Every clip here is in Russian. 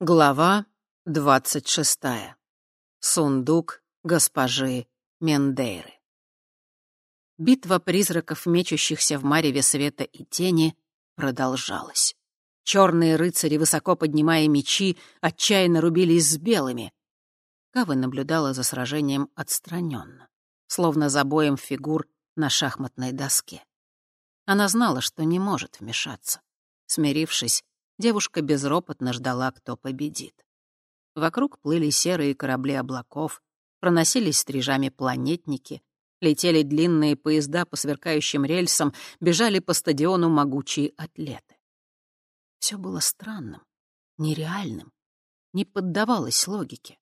Глава двадцать шестая. Сундук госпожи Мендейры. Битва призраков, мечущихся в мареве света и тени, продолжалась. Черные рыцари, высоко поднимая мечи, отчаянно рубились с белыми. Кава наблюдала за сражением отстраненно, словно за боем фигур на шахматной доске. Она знала, что не может вмешаться. Смирившись, девушка безропотно ждала, кто победит. Вокруг плыли серые корабли облаков, проносились стрижами планетники, летели длинные поезда по сверкающим рельсам, бежали по стадиону могучие атлеты. Все было странным, нереальным, не поддавалось логике.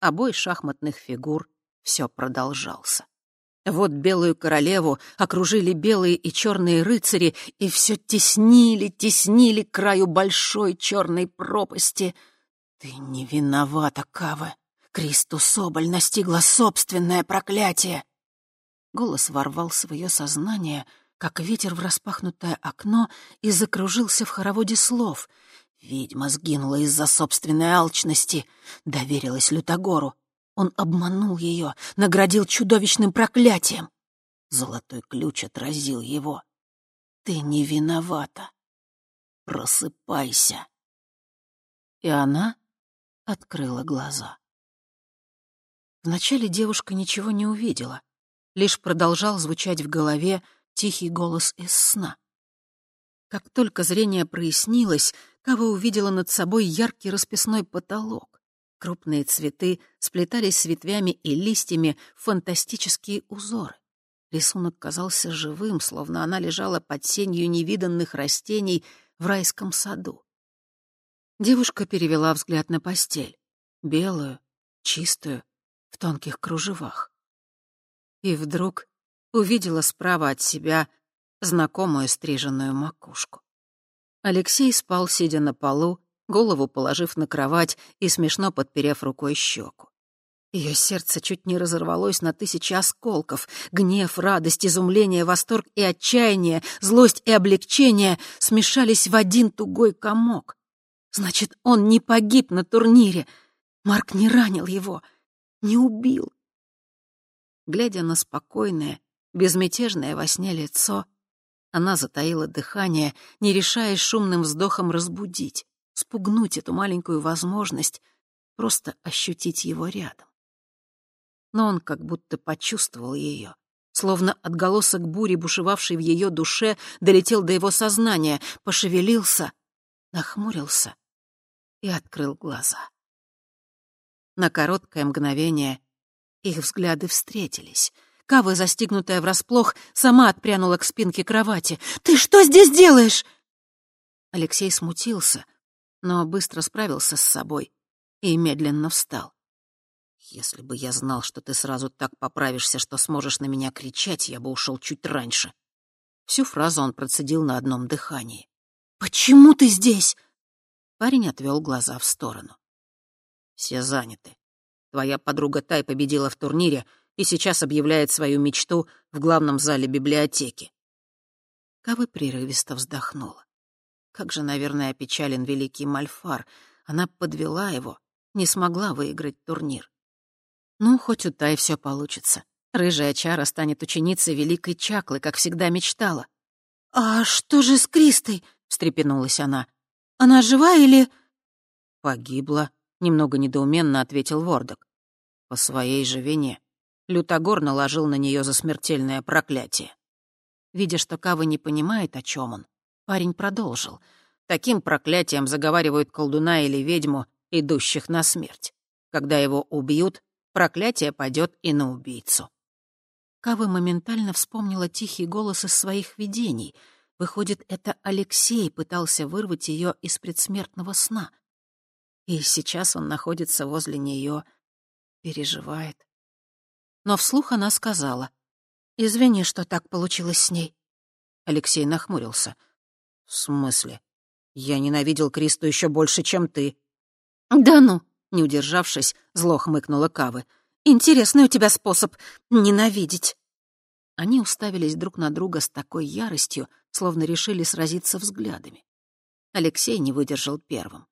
А бой шахматных фигур все продолжался. Вот белую королеву окружили белые и черные рыцари и все теснили, теснили к краю большой черной пропасти. Ты не виновата, Кава. Кристу Соболь настигла собственное проклятие. Голос ворвался в ее сознание, как ветер в распахнутое окно, и закружился в хороводе слов. Ведьма сгинула из-за собственной алчности, доверилась Лютогору, он обманул ее, наградил чудовищным проклятием. Золотой ключ отразил его. Ты не виновата. Просыпайся. И она открыла глаза. Вначале девушка ничего не увидела, лишь продолжал звучать в голове тихий голос из сна. Как только зрение прояснилось, Кава увидела над собой яркий расписной потолок. Крупные цветы сплетались с ветвями и листьями в фантастические узоры. Рисунок казался живым, словно она лежала под сенью невиданных растений в райском саду. Девушка перевела взгляд на постель. Белую, чистую, в тонких кружевах. И вдруг увидела справа от себя знакомую стриженную макушку. Алексей спал, сидя на полу, голову положив на кровать и смешно подперев рукой щеку. Ее сердце чуть не разорвалось на тысячи осколков. Гнев, радость, изумление, восторг и отчаяние, злость и облегчение смешались в один тугой комок. Значит, он не погиб на турнире. Марк не ранил его, не убил. Глядя на спокойное, безмятежное во сне лицо, она затаила дыхание, не решаясь шумным вздохом разбудить спугнуть эту маленькую возможность просто ощутить его рядом. Но он как будто почувствовал ее, словно отголосок бури, бушевавшей в ее душе, долетел до его сознания, пошевелился, нахмурился и открыл глаза. На короткое мгновение их взгляды встретились. Кава, застигнутая врасплох, сама отпрянула к спинке кровати. «Ты что здесь делаешь?» Алексей смутился — но быстро справился с собой и медленно встал. «Если бы я знал, что ты сразу так поправишься, что сможешь на меня кричать, я бы ушел чуть раньше». Всю фразу он процедил на одном дыхании. «Почему ты здесь?» Парень отвел глаза в сторону. «Все заняты. Твоя подруга Тай победила в турнире и сейчас объявляет свою мечту в главном зале библиотеки». Кавы прерывисто вздохнула. Как же, наверное, опечален великий Мальфар. Она подвела его, не смогла выиграть турнир. Ну, хоть у Тай все получится. Рыжая Чара станет ученицей великой Чаклы, как всегда мечтала. «А что же с Кристой?» — встрепенулась она. «Она жива или...» «Погибла», — немного недоуменно ответил Вордок. «По своей же вине. Лютогор наложил на нее за смертельное проклятие». Видя, что Кава не понимает, о чем он, Парень продолжил. Таким проклятием заговаривают колдуна или ведьму, идущих на смерть. Когда его убьют, проклятие пойдет и на убийцу. Кава моментально вспомнила тихий голос из своих видений. Выходит, это Алексей пытался вырвать ее из предсмертного сна. И сейчас он находится возле нее, переживает. Но вслух она сказала. «Извини, что так получилось с ней». Алексей нахмурился — «В смысле? Я ненавидел Кристу еще больше, чем ты». «Да ну!» — не удержавшись, зло хмыкнула Кавы. «Интересный у тебя способ ненавидеть». Они уставились друг на друга с такой яростью, словно решили сразиться взглядами. Алексей не выдержал первым.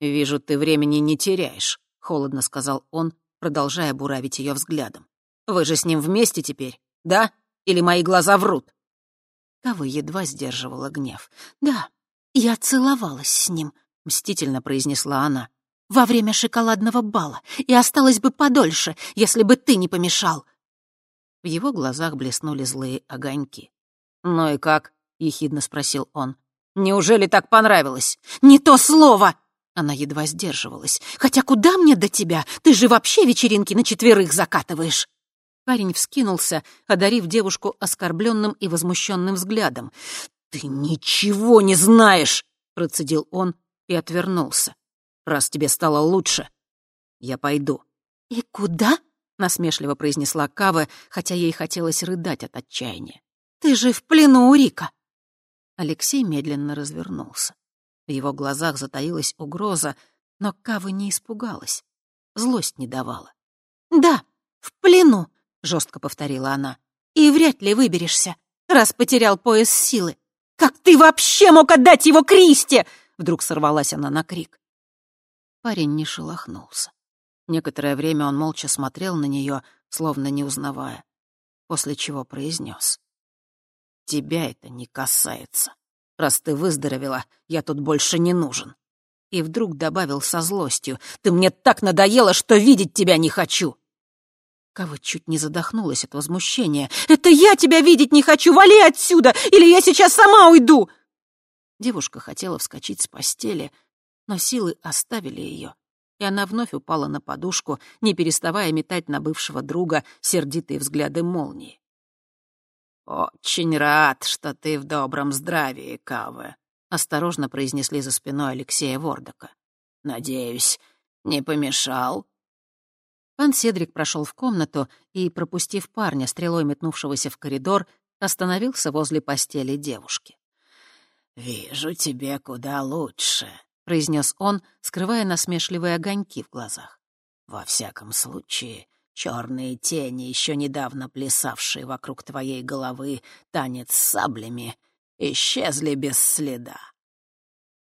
«Вижу, ты времени не теряешь», — холодно сказал он, продолжая буравить ее взглядом. «Вы же с ним вместе теперь, да? Или мои глаза врут?» Кава едва сдерживала гнев. «Да, я целовалась с ним», — мстительно произнесла она. «Во время шоколадного бала, и осталось бы подольше, если бы ты не помешал». В его глазах блеснули злые огоньки. «Ну и как?» — ехидно спросил он. «Неужели так понравилось?» «Не то слово!» Она едва сдерживалась. «Хотя куда мне до тебя? Ты же вообще вечеринки на четверых закатываешь!» Парень вскинулся, одарив девушку оскорбленным и возмущенным взглядом. «Ты ничего не знаешь!» — процедил он и отвернулся. «Раз тебе стало лучше, я пойду». «И куда?» — насмешливо произнесла Кава, хотя ей хотелось рыдать от отчаяния. «Ты же в плену у Рика!» Алексей медленно развернулся. В его глазах затаилась угроза, но Кава не испугалась. Злость не давала. «Да, в плену», — жестко повторила она. «И вряд ли выберешься, раз потерял пояс силы. Как ты вообще мог отдать его Кристи?» Вдруг сорвалась она на крик. Парень не шелохнулся. Некоторое время он молча смотрел на нее, словно не узнавая, после чего произнес. «Тебя это не касается. Раз ты выздоровела, я тут больше не нужен». И вдруг добавил со злостью. «Ты мне так надоела, что видеть тебя не хочу!» Кава чуть не задохнулась от возмущения. «Это я тебя видеть не хочу! Вали отсюда, или я сейчас сама уйду!» Девушка хотела вскочить с постели, но силы оставили ее, и она вновь упала на подушку, не переставая метать на бывшего друга сердитые взгляды молнии. «Очень рад, что ты в добром здравии, Каве», — осторожно произнесли за спиной Алексея Вордока. «Надеюсь, не помешал?» Пан Седрик прошел в комнату и, пропустив парня, стрелой метнувшегося в коридор, остановился возле постели девушки. «Вижу тебе куда лучше», — произнес он, скрывая насмешливые огоньки в глазах. «Во всяком случае, черные тени, еще недавно плясавшие вокруг твоей головы танец с саблями, исчезли без следа».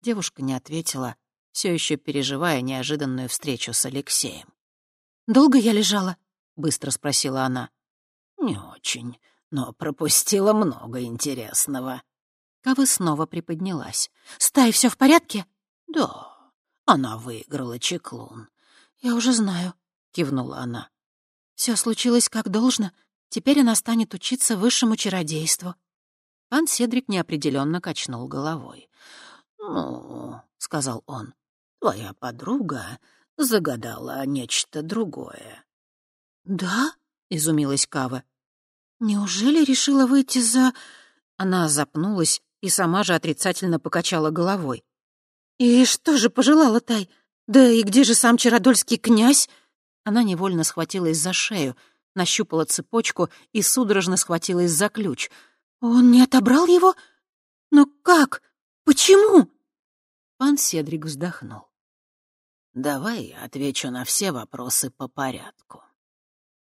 Девушка не ответила, все еще переживая неожиданную встречу с Алексеем. «Долго я лежала?» — быстро спросила она. «Не очень, но пропустила много интересного». Кава снова приподнялась. «С все в порядке?» «Да, она выиграла чеклун». «Я уже знаю», — кивнула она. Все случилось как должно. Теперь она станет учиться высшему чародейству». Пан Седрик неопределенно качнул головой. «Ну, — сказал он, — твоя подруга загадала нечто другое». «Да?» — изумилась Кава. «Неужели решила выйти за...» Она запнулась и сама же отрицательно покачала головой. «И что же пожелала Тай? Да и где же сам Чародольский князь?» Она невольно схватилась за шею, нащупала цепочку и судорожно схватилась за ключ. «Он не отобрал его? Но как? Почему?» Пан Седрик вздохнул. «Давай отвечу на все вопросы по порядку.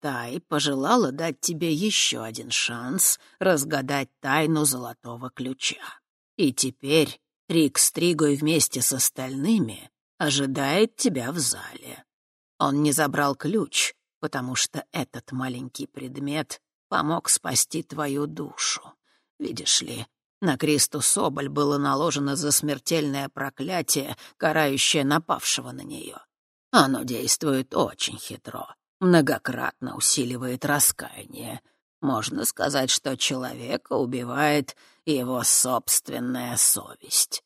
Тай пожелала дать тебе еще один шанс разгадать тайну золотого ключа. И теперь Рик Стригой вместе с остальными ожидает тебя в зале. Он не забрал ключ, потому что этот маленький предмет помог спасти твою душу. Видишь ли, на Кристу Соболь было наложено за смертельное проклятие, карающее напавшего на нее. Оно действует очень хитро многократно усиливает раскаяние. Можно сказать, что человека убивает его собственная совесть.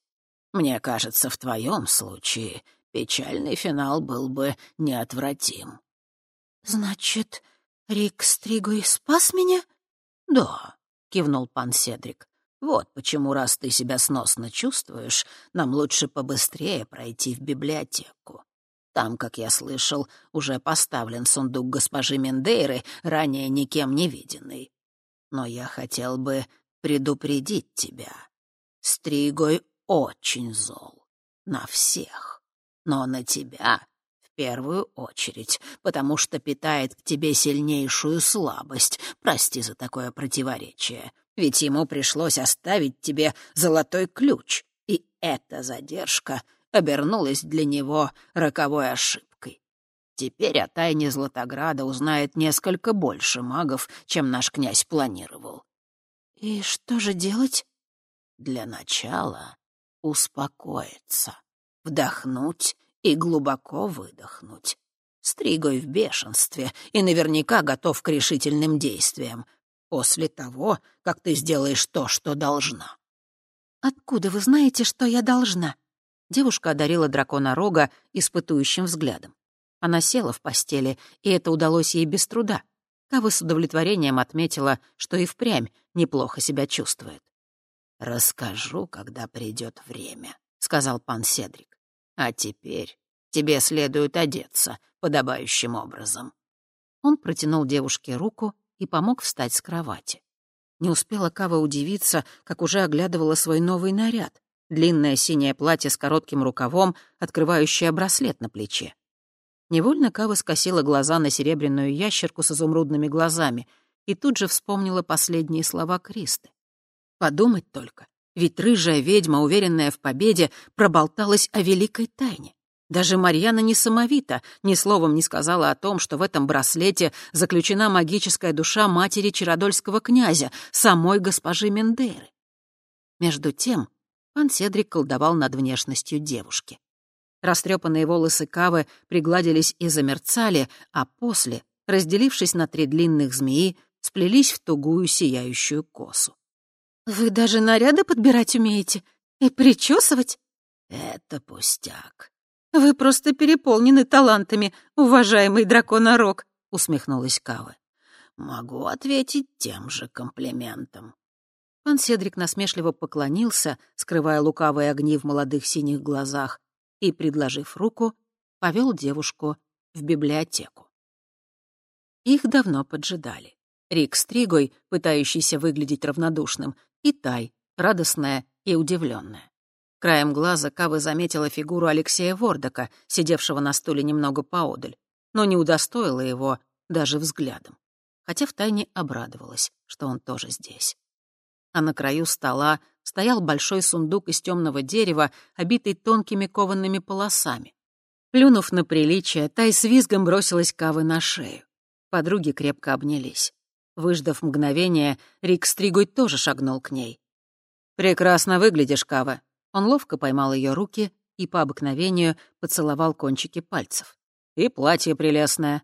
Мне кажется, в твоем случае печальный финал был бы неотвратим. «Значит, Рик Стригу и спас меня?» «Да», — кивнул пан Седрик. «Вот почему, раз ты себя сносно чувствуешь, нам лучше побыстрее пройти в библиотеку. Там, как я слышал, уже поставлен сундук госпожи Мендейры, ранее никем не виденный. Но я хотел бы предупредить тебя. Стригой очень зол. На всех. Но на тебя в первую очередь, потому что питает к тебе сильнейшую слабость. Прости за такое противоречие. Ведь ему пришлось оставить тебе золотой ключ. И эта задержка обернулось для него роковой ошибкой. Теперь о тайне Златограда узнает несколько больше магов, чем наш князь планировал. И что же делать? Для начала успокоиться, вдохнуть и глубоко выдохнуть. Стригой в бешенстве и наверняка готов к решительным действиям. После того, как ты сделаешь то, что должна. «Откуда вы знаете, что я должна?» Девушка одарила дракона рога испытующим взглядом. Она села в постели, и это удалось ей без труда. Кава с удовлетворением отметила, что и впрямь неплохо себя чувствует. «Расскажу, когда придет время», — сказал пан Седрик. «А теперь тебе следует одеться подобающим образом». Он протянул девушке руку и помог встать с кровати. Не успела Кава удивиться, как уже оглядывала свой новый наряд. Длинное синее платье с коротким рукавом, открывающее браслет на плече. Невольно Кава скосила глаза на серебряную ящерку с изумрудными глазами и тут же вспомнила последние слова Кристы. Подумать только, ведь рыжая ведьма, уверенная в победе, проболталась о великой тайне. Даже Марьяна не самовита, ни словом не сказала о том, что в этом браслете заключена магическая душа матери Чародольского князя, самой госпожи Мендейры. Между тем пан Седрик колдовал над внешностью девушки. Растрепанные волосы Кавы пригладились и замерцали, а после, разделившись на три длинных змеи, сплелись в тугую сияющую косу. «Вы даже наряды подбирать умеете? И причесывать?» «Это пустяк. «Вы просто переполнены талантами, уважаемый драконорог», — усмехнулась Кава. «Могу ответить тем же комплиментом». Пан Седрик насмешливо поклонился, скрывая лукавые огни в молодых синих глазах, и, предложив руку, повел девушку в библиотеку. Их давно поджидали. Рик с Тригой, пытающийся выглядеть равнодушным, и Тай, радостная и удивленная. Краем глаза Кава заметила фигуру Алексея Вордока, сидевшего на стуле немного поодаль, но не удостоила его даже взглядом, хотя втайне обрадовалась, что он тоже здесь. А на краю стола стоял большой сундук из темного дерева, обитый тонкими коваными полосами. Плюнув на приличие, Тай с визгом бросилась Кавы на шею. Подруги крепко обнялись. Выждав мгновение, Рик Стригой тоже шагнул к ней. «Прекрасно выглядишь, Кава», он ловко поймал ее руки и по обыкновению поцеловал кончики пальцев. «И платье прелестное».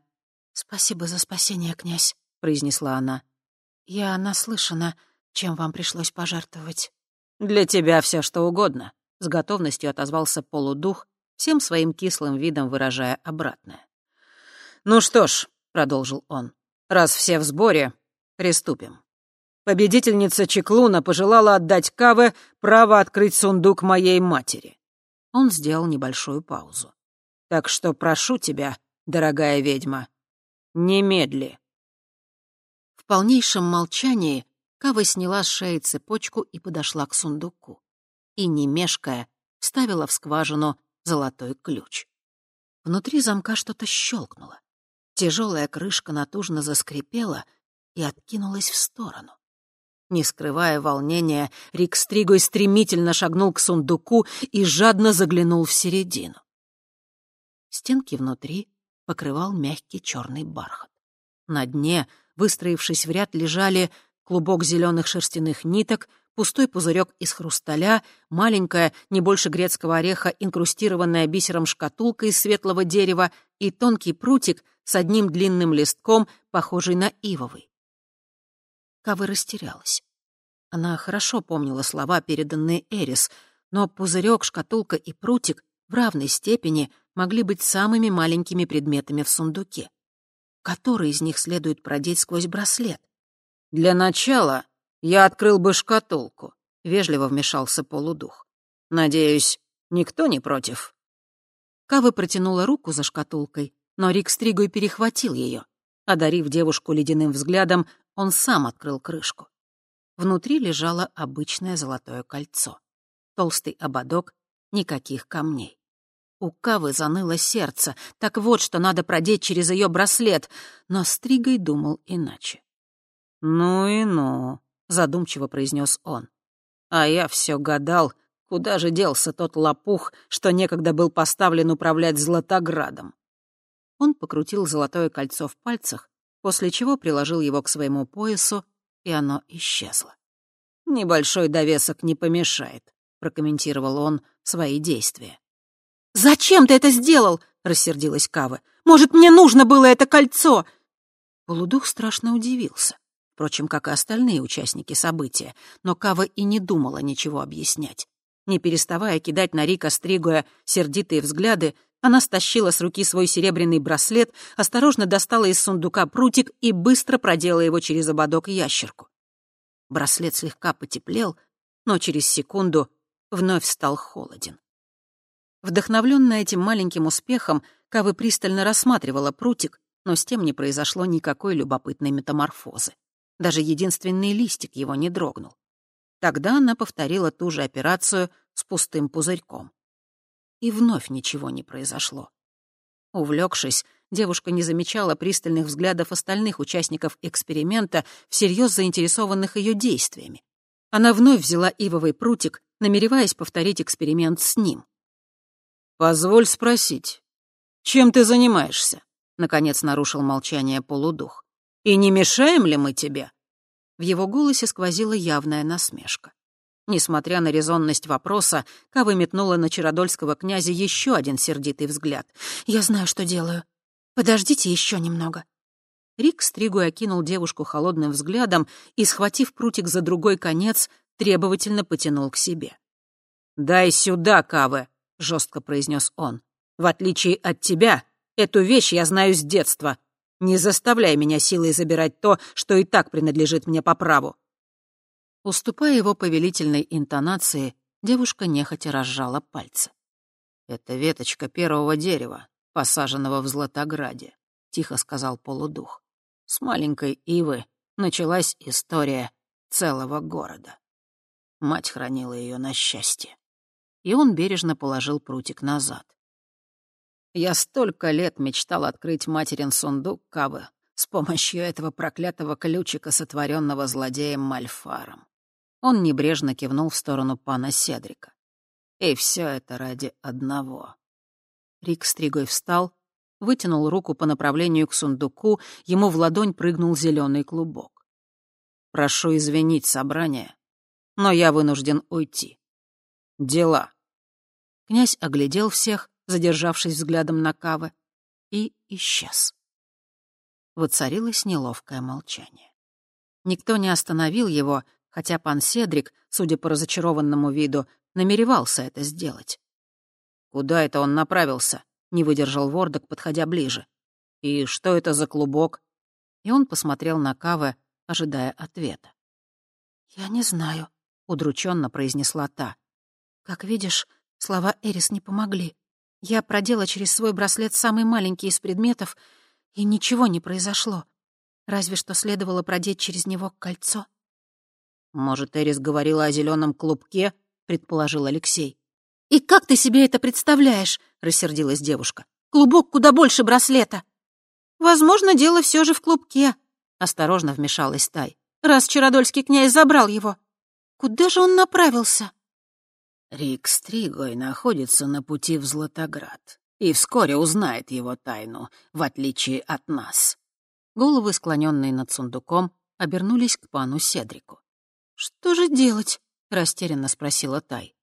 «Спасибо за спасение, князь», — произнесла она. «Я наслышана, чем вам пришлось пожертвовать». «Для тебя все что угодно», — с готовностью отозвался полудух, всем своим кислым видом выражая обратное. «Ну что ж», — продолжил он, — «раз все в сборе, приступим». Победительница Чеклуна пожелала отдать Каве право открыть сундук моей матери. Он сделал небольшую паузу. Так что прошу тебя, дорогая ведьма, немедли. В полнейшем молчании Кава сняла с шеи цепочку и подошла к сундуку. И, не мешкая, вставила в скважину золотой ключ. Внутри замка что-то щелкнуло. Тяжелая крышка натужно заскрипела и откинулась в сторону. Не скрывая волнения, Рик Стригой стремительно шагнул к сундуку и жадно заглянул в середину. Стенки внутри покрывал мягкий черный бархат. На дне, выстроившись в ряд, лежали клубок зеленых шерстяных ниток, пустой пузырек из хрусталя, маленькая, не больше грецкого ореха, инкрустированная бисером шкатулка из светлого дерева и тонкий прутик с одним длинным листком, похожий на ивовый. Кава растерялась. Она хорошо помнила слова, переданные Эрис, но пузырек, шкатулка и прутик в равной степени могли быть самыми маленькими предметами в сундуке. Который из них следует продеть сквозь браслет? «Для начала я открыл бы шкатулку», — вежливо вмешался полудух. «Надеюсь, никто не против?» Кава протянула руку за шкатулкой, но Рик Стригой перехватил ее. Одарив девушку ледяным взглядом, он сам открыл крышку. Внутри лежало обычное золотое кольцо. Толстый ободок, никаких камней. У Кавы заныло сердце. Так вот, что надо продеть через ее браслет. Но Стригой думал иначе. «Ну и ну», — задумчиво произнес он. «А я все гадал, Куда же делся тот лопух, что некогда был поставлен управлять Златоградом? Он покрутил золотое кольцо в пальцах, после чего приложил его к своему поясу, и оно исчезло. «Небольшой довесок не помешает», — прокомментировал он свои действия. «Зачем ты это сделал?» — рассердилась Кава. «Может, мне нужно было это кольцо?» Полудух страшно удивился, впрочем, как и остальные участники события, но Кава и не думала ничего объяснять. Не переставая кидать на Рика Стригуя сердитые взгляды, она стащила с руки свой серебряный браслет, осторожно достала из сундука прутик и быстро проделала его через ободок ящерку. Браслет слегка потеплел, но через секунду вновь стал холоден. Вдохновленная этим маленьким успехом, Кавы пристально рассматривала прутик, но с тем не произошло никакой любопытной метаморфозы. Даже единственный листик его не дрогнул. Тогда она повторила ту же операцию с пустым пузырьком и вновь ничего не произошло. Увлекшись, девушка не замечала пристальных взглядов остальных участников эксперимента, всерьез заинтересованных ее действиями. Она вновь взяла ивовый прутик, намереваясь повторить эксперимент с ним. «Позволь спросить, чем ты занимаешься?» — наконец нарушил молчание полудух. «И не мешаем ли мы тебе?» В его голосе сквозила явная насмешка. Несмотря на резонность вопроса, Кава метнула на Чародольского князя еще один сердитый взгляд. «Я знаю, что делаю. Подождите еще немного». Рик стригу окинул девушку холодным взглядом и, схватив прутик за другой конец, требовательно потянул к себе. «Дай сюда, Каве», — жестко произнес он. «В отличие от тебя, эту вещь я знаю с детства. Не заставляй меня силой забирать то, что и так принадлежит мне по праву. Уступая его повелительной интонации, девушка нехотя разжала пальцы. «Это веточка первого дерева, посаженного в Златограде», — тихо сказал полудух. «С маленькой ивы началась история целого города. Мать хранила ее на счастье». И он бережно положил прутик назад. «Я столько лет мечтал открыть материн сундук Кавы с помощью этого проклятого ключика, сотворенного злодеем Мальфаром. Он небрежно кивнул в сторону пана Седрика. «И все это ради одного». Рик стригой встал, вытянул руку по направлению к сундуку, ему в ладонь прыгнул зеленый клубок. «Прошу извинить собрание, но я вынужден уйти. Дела». Князь оглядел всех, задержавшись взглядом на Кавы, и исчез. Воцарилось неловкое молчание. Никто не остановил его, хотя пан Седрик, судя по разочарованному виду, намеревался это сделать. «Куда это он направился?» — не выдержал Вордок, подходя ближе. «И что это за клубок?» И он посмотрел на Каве, ожидая ответа. «Я не знаю», — удрученно произнесла та. «Как видишь, слова Эрис не помогли. Я продела через свой браслет самый маленький из предметов, и ничего не произошло. Разве что следовало продеть через него кольцо. «Может, Эрис говорила о зеленом клубке?» — предположил Алексей. «И как ты себе это представляешь?» — рассердилась девушка. «Клубок куда больше браслета». «Возможно, дело все же в клубке», — осторожно вмешалась Тай. «Раз Чародольский князь забрал его. Куда же он направился?» Рик Стригой находится на пути в Златоград и вскоре узнает его тайну, в отличие от нас. Головы, склоненные над сундуком, обернулись к пану Седрику. «Что же делать?» — растерянно спросила Тай.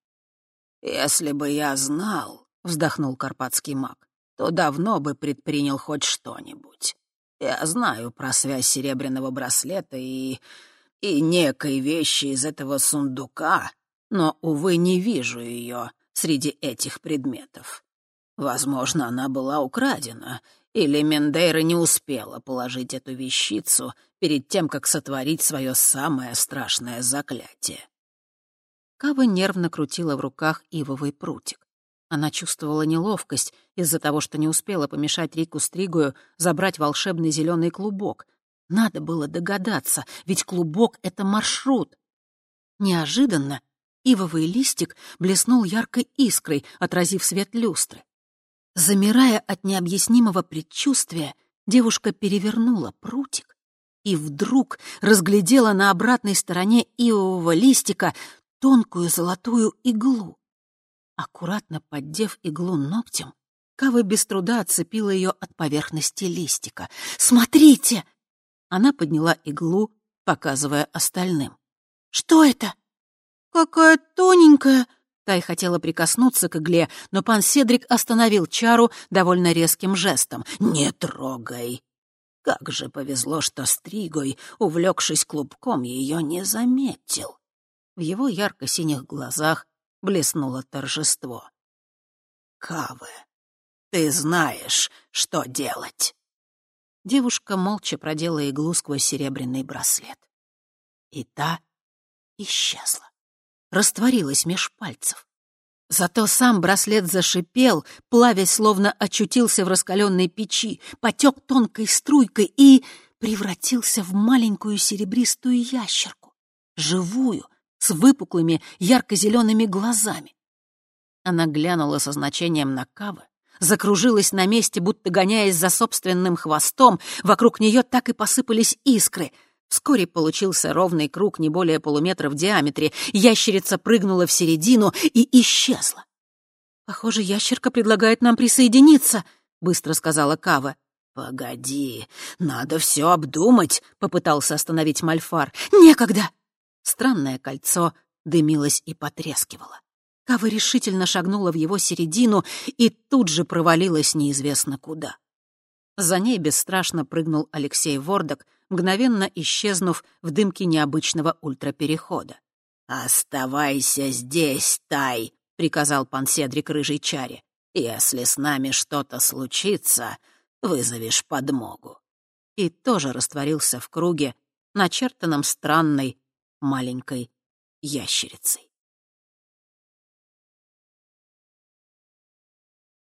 «Если бы я знал», — вздохнул карпатский маг, «то давно бы предпринял хоть что-нибудь. Я знаю про связь серебряного браслета и... и некой вещи из этого сундука, но, увы, не вижу ее среди этих предметов. Возможно, она была украдена, или Мендейра не успела положить эту вещицу перед тем, как сотворить свое самое страшное заклятие. Кава нервно крутила в руках ивовый прутик. Она чувствовала неловкость из-за того, что не успела помешать Рику Стригую забрать волшебный зеленый клубок. Надо было догадаться, ведь клубок — это маршрут. Неожиданно ивовый листик блеснул яркой искрой, отразив свет люстры. Замирая от необъяснимого предчувствия, девушка перевернула прутик и вдруг разглядела на обратной стороне ивового листика тонкую золотую иглу. Аккуратно поддев иглу ногтем, Кава без труда отцепила ее от поверхности листика. «Смотрите!» Она подняла иглу, показывая остальным. «Что это?» «Какая тоненькая!» Тай хотела прикоснуться к игле, но пан Седрик остановил чару довольно резким жестом. «Не трогай!» Как же повезло, что Стригой, увлекшись клубком, ее не заметил. В его ярко-синих глазах блеснуло торжество. «Кавы, ты знаешь, что делать!» Девушка молча продела иглу сквозь серебряный браслет. И та исчезла, растворилась меж пальцев. Зато сам браслет зашипел, плавясь, словно очутился в раскаленной печи, потек тонкой струйкой и превратился в маленькую серебристую ящерку, живую, с выпуклыми ярко-зелеными глазами. Она глянула со значением на Кавы, закружилась на месте, будто гоняясь за собственным хвостом, вокруг нее так и посыпались искры. Вскоре получился ровный круг не более полуметра в диаметре, ящерица прыгнула в середину и исчезла. «Похоже, ящерка предлагает нам присоединиться», — быстро сказала Кава. «Погоди, надо все обдумать», — попытался остановить Мальфар. «Некогда!» Странное кольцо дымилось и потрескивало. Кава решительно шагнула в его середину и тут же провалилась неизвестно куда. За ней бесстрашно прыгнул Алексей Вордок, мгновенно исчезнув в дымке необычного ультраперехода. «Оставайся здесь, Тай», — приказал пан Седрик Рыжий Чаре. «Если с нами что-то случится, вызовешь подмогу». И тоже растворился в круге, начертанном странной маленькой ящерицей.